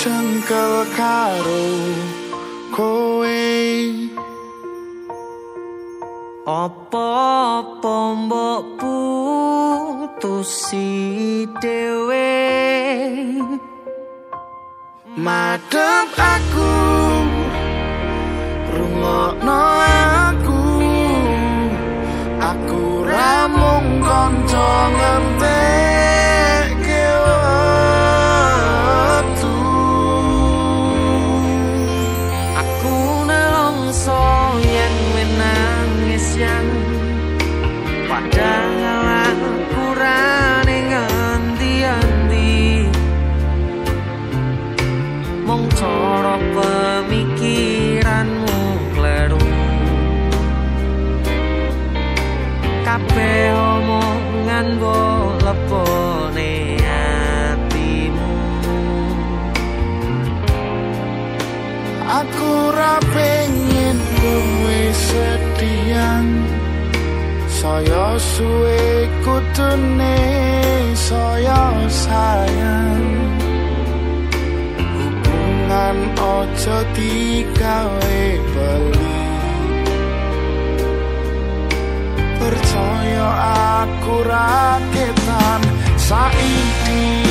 cengkel karo kowe. Apa-apa mbok putusi dhewe? Madep aku Rungokno aku Aku ramung ngentek Aku nelongso yen menangis yang Padahal aku rane ngendi-endi Mong cara pemikiranmu kleru. Kabeh omongan mbok Saya suwe kutune saya sayang. Hubungan ojo digawe beli. Percaya aku raketan saiki